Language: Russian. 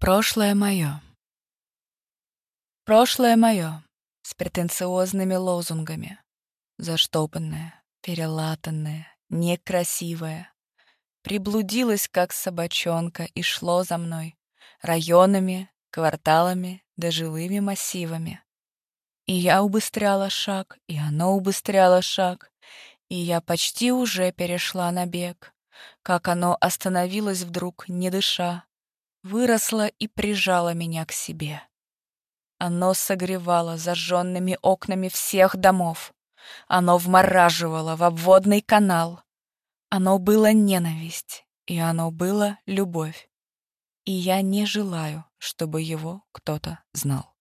Прошлое мое. Прошлое мое с претенциозными лозунгами. Заштопанное, перелатанное, некрасивое. Приблудилось, как собачонка, и шло за мной районами, кварталами да жилыми массивами. И я убыстряла шаг, и оно убыстряло шаг, и я почти уже перешла на бег, как оно остановилось вдруг, не дыша, выросло и прижало меня к себе. Оно согревало зажженными окнами всех домов. Оно вмораживало в обводный канал. Оно было ненависть, и оно было любовь. И я не желаю, чтобы его кто-то знал.